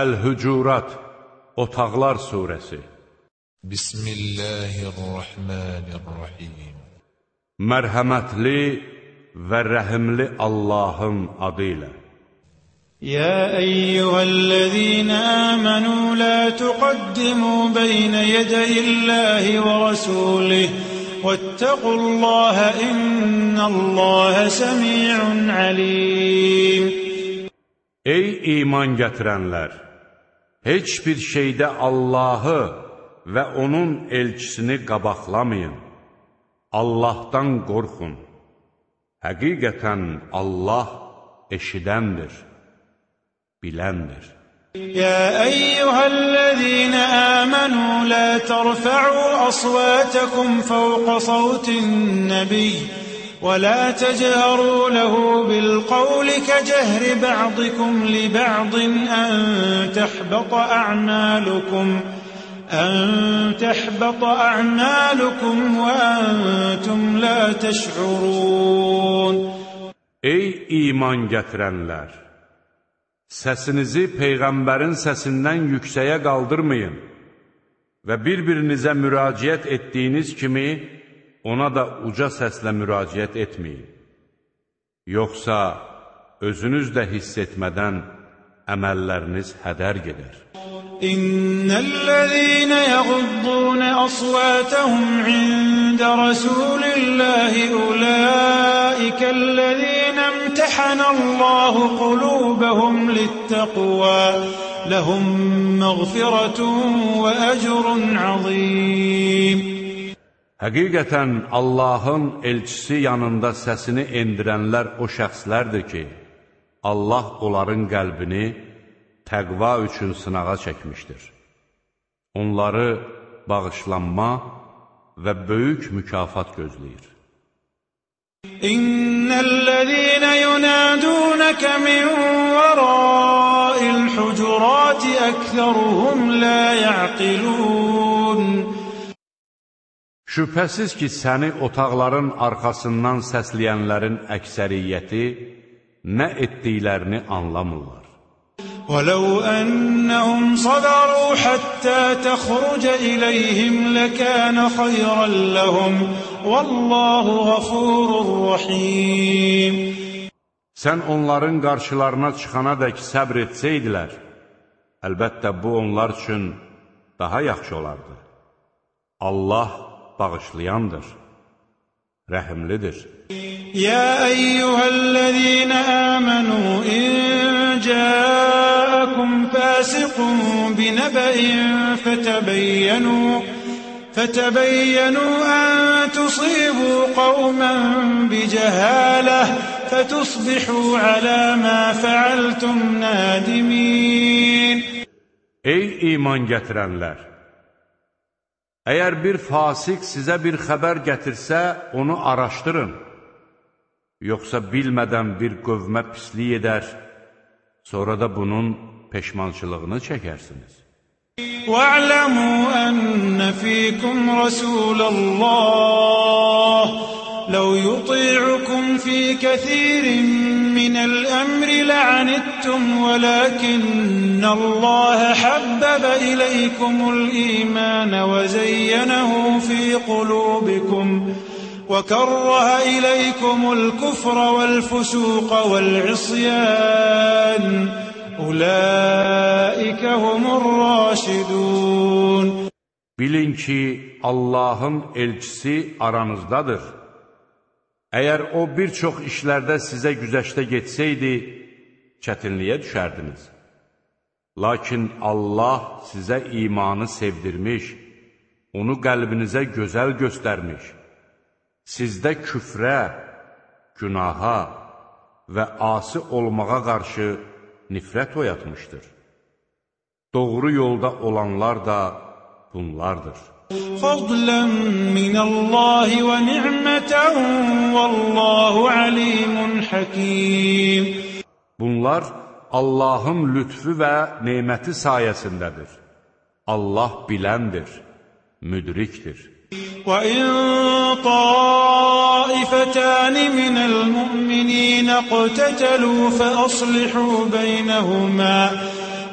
Əl-Hücurat Otaqlar Suresi Bismillahirrahmanirrahim Mərhəmətli və rəhimli Allahın adı ilə يا أيها الذين آمنوا لا تقدموا بين يدي الله ورسوله واتقوا الله إن الله سميع عليم Ey iman gətirənlər! Heç bir şeydə Allahı və onun elçisini qabaqlamayın. Allahdan qorxun. Həqiqətən Allah eşidəndir, biləndir. Ya eyyuhəl-ləzīnə əmənu, lə tərfəu əsvətəkum fəvqə savtin nəbiyyə ولا تجهروا له بالقول كجهر بعضكم لبعض أن تحبط أعمالكم أن تحبط أعمالكم وأنتم لا تشعرون Ey iman gətirənlər! Səsinizi Peyğəmbərin səsindən yüksəyə qaldırmayın və bir-birinizə müraciət etdiyiniz kimi ona da uca səslə müraciət etməyin. Yoxsa özünüz də hiss etmədən əməlləriniz hədər gedər. İnnellezîne yaghuddûne aswâtehum inde rasûlillâhi ulâikellezîne imtehanallâhu qulûbehum littaqvâ lehum mağfiretun ve ecrun azîm. Həqiqətən Allahın elçisi yanında səsini endirənlər o şəxslərdir ki, Allah onların qəlbini təqva üçün sınağa çəkmişdir. Onları bağışlanma və böyük mükafat gözləyir. İnnellezîne yunâdûneke min verâil hucurâti ekseruhum la ya'qilûn. Şübhəsiz ki, səni otaqların arxasından səsləyənlərin əksəriyyəti nə etdiklərini anlamırlar. وَلَوْ أَنَّهُمْ صَبَرُوا حَتَّى تَخْرُجَ إِلَيْهِمْ لَكَانَ خَيْرًا لَهُمْ وَاللَّهُ غَفُورٌ رَحِيمٌ Sən onların qarşılarına çıxana dək səbr etsəydilər, əlbəttə bu onlar üçün daha yaxşı olardı. Allah bağışlayandır, rəhimlidir. يا أيها الذين آمنوا إن جاءكم فاسق بنبأ فتبينوا فتبينوا أن تصيبوا قوما بجهالة فتصبحوا على ما فعلتم نادمين Ey iman gətirənlər! Əgər bir fasik sizə bir xəbər gətirsə, onu araşdırın. Yoxsa bilmədən bir qövmə pislik edər, sonra da bunun peşmançılığını çəkərsiniz. واعلموا أن فيكم رسول الله لو يطيعكم في كثير من الأمر لعنتم ولكن الله حبب إليكم الإيمان وزينه في قلوبكم وكره إليكم الكفر والفسوق والعصيان أولئك هم الراشدون Bilin ki, Allahın elçisi aranızdadır. Əgər o bir çox işlərdə sizə güzəşdə getsəydi, çətinliyə düşərdiniz. Lakin Allah sizə imanı sevdirmiş, onu qəlbinizə gözəl göstərmiş, sizdə küfrə, günaha və asi olmağa qarşı nifrət oyatmışdır. Doğru yolda olanlar da bunlardır. فضلا من الله ونعمة والله عليم حكيم Bunlar Allahın lütfü və neməti sayəsindədir. Allah biləndir, müdrikdir. وإن طائفتان من المؤمنين اقتتلوا فأصلحوا بينهما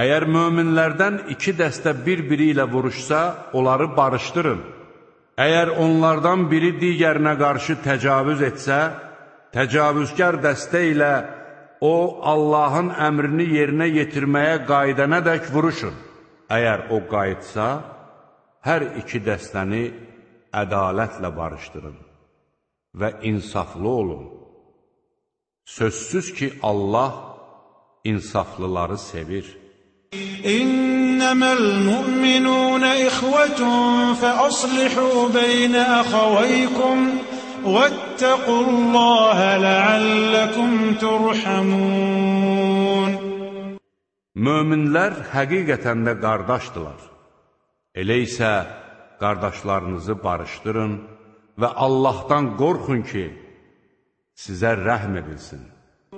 Əgər möminlərdən iki dəstə bir-biri ilə vuruşsa, onları barışdırın. Əgər onlardan biri digərinə qarşı təcavüz etsə, təcavüzkar dəstə ilə o, Allahın əmrini yerinə yetirməyə qaydana dək vuruşun. Əgər o qayıtsa, hər iki dəstəni ədalətlə barışdırın və insaflı olun. Sözsüz ki, Allah insaflıları sevir. إنما المؤمنون إخوة فأصلحوا بين أخويكم واتقوا الله لعلكم ترحمون Möminlər həqiqətən də qardaşdılar. Elə isə qardaşlarınızı barışdırın və Allahdan qorxun ki, sizə rəhm edilsin.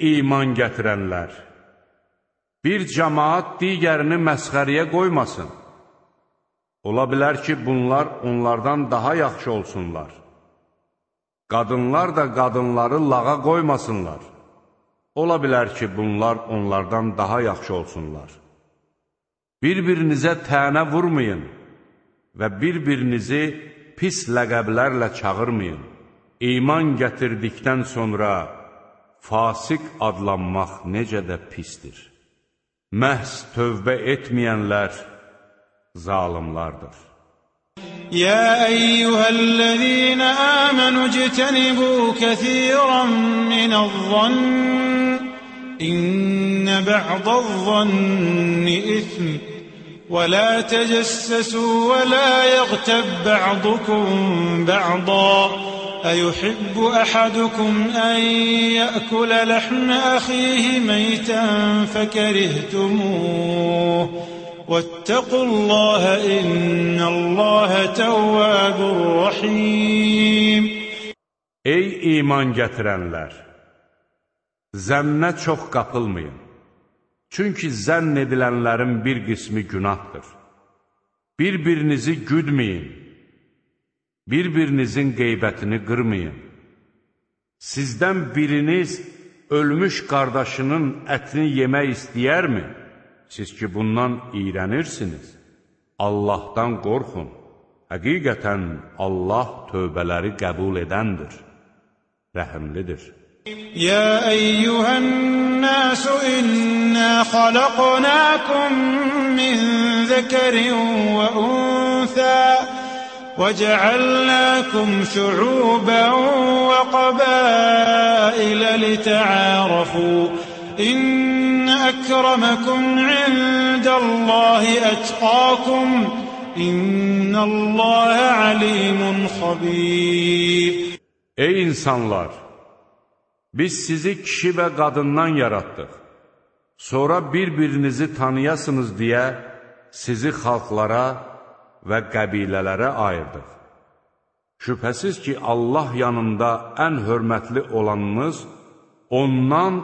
iman gətirənlər! Bir cəmaat digərini məsxəriyə qoymasın. Ola bilər ki, bunlar onlardan daha yaxşı olsunlar. Qadınlar da qadınları lağa qoymasınlar. Ola bilər ki, bunlar onlardan daha yaxşı olsunlar. Bir-birinizə tənə vurmayın və bir-birinizi pis ləqəblərlə çağırmayın. İman gətirdikdən sonra fasiq adlanmaq necə də pisdir. Məhz tövbə etməyənlər zalimlardır. يا أيها الذين آمنوا اجتنبوا كثيرا من الظن إن بعض الظن إثم ولا تجسسوا ولا يغتب بعضكم بعضا أيحب أحدكم أن يأكل لحم أخيه ميتا فكرهتموه واتقوا الله إن الله تواب رحيم Ey iman gətirənlər! Zənnə çox qapılmayın. Çünki zənn edilənlərin bir qismi günahdır. Bir-birinizi güdməyin. Bir-birinizin qeybətini qırmayın. Sizdən biriniz ölmüş qardaşının ətini yemək istəyərmi? Siz ki, bundan iyrənirsiniz. Allahdan qorxun. Həqiqətən Allah tövbələri qəbul edəndir, rəhimlidir. يا أيها الناس إنا خلقناكم من ذكر وأنثى وجعلناكم شعوبا وقبائل لتعارفوا إن أكرمكم عند الله أتقاكم إن الله عليم خبير Ey insanlar! Biz sizi kişi və qadından yaratdıq. Sonra bir-birinizi tanıyasınız deyə sizi xalqlara və qəbilələrə ayırdıq. Şübhəsiz ki, Allah yanında ən hörmətli olanınız ondan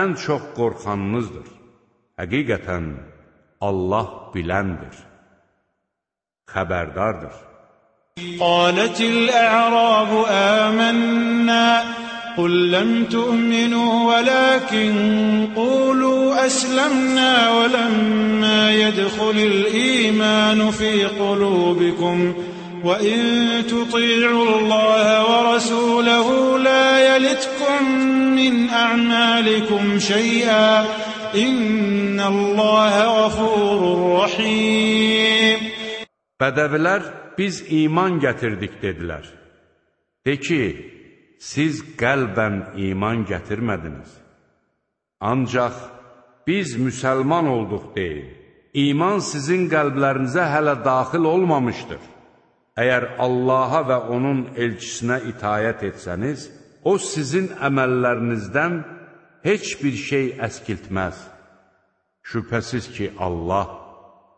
ən çox qorxanınızdır. Həqiqətən, Allah biləndir, xəbərdardır. Qalətil-ə'rabu əmənnə قل لم تؤمنوا ولكن قولوا أسلمنا ولما يدخل الإيمان في قلوبكم وإن تطيعوا الله ورسوله لا يلتكم من أعمالكم شيئا إن الله غفور رحيم Bədəvilər, biz iman gətirdik, dedilər. De ki, siz qəlbən iman gətirmədiniz. Ancaq biz müsəlman olduq deyin. İman sizin qəlblərinizə hələ daxil olmamışdır. Əgər Allaha və onun elçisinə itayət etsəniz, o sizin əməllərinizdən heç bir şey əskiltməz. Şübhəsiz ki, Allah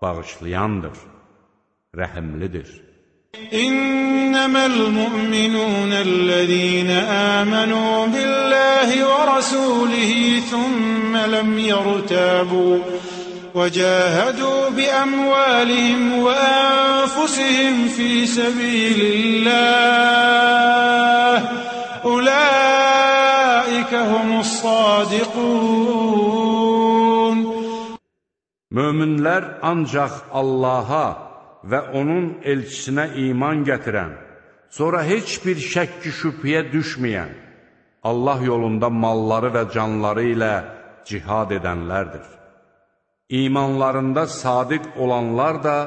bağışlayandır, rəhimlidir. إنما المؤمنون الذين آمنوا بالله ورسوله ثم لم يرتابوا وجاهدوا بأموالهم وأنفسهم في سبيل الله أولئك هم الصادقون. Möminlər ancaq Allaha və onun elçisinə iman gətirən, sonra heç bir şəkki şübhəyə düşməyən, Allah yolunda malları və canları ilə cihad edənlərdir. İmanlarında sadiq olanlar da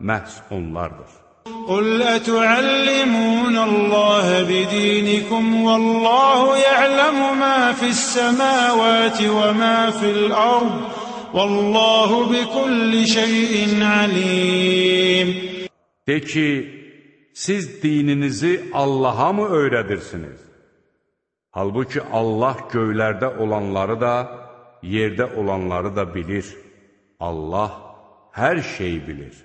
məhz onlardır. قل أتعلمون الله بدينكم والله يعلم ما في السماوات وما في الأرض Vallahu bi kulli şeyin alim. De ki, siz dininizi Allah'a mı öyrədirsiniz? Halbuki Allah göylərdə olanları da, yerdə olanları da bilir. Allah hər şey bilir.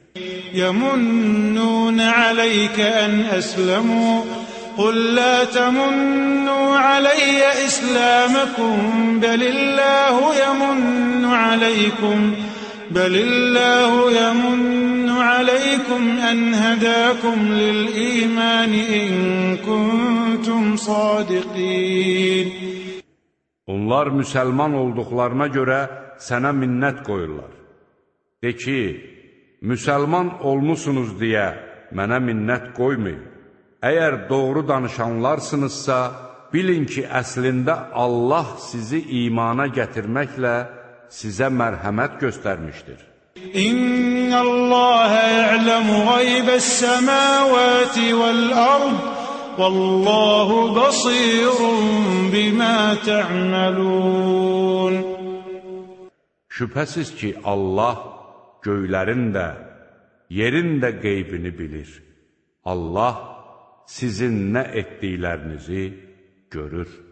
Yəmunnun aleyke ən əsləmu, Qul la təmunnun علي إسلامكم بل الله يمن عليكم بل الله يمن عليكم أن هداكم للإيمان إن كنتم صادقين Onlar müsəlman olduqlarına görə sənə minnət qoyurlar. De ki, müsəlman olmusunuz deyə mənə minnət qoymayın. Əgər doğru danışanlarsınızsa, bilin ki, əslində Allah sizi imana gətirməklə sizə mərhəmət göstərmişdir. İnnallaha ya'lamu ghaybes-semawati vel-ard. Vallahu basirun bima ta'malun. Şübhəsiz ki, Allah göylərin də, yerin də qeybini bilir. Allah sizin nə etdiklərinizi görür.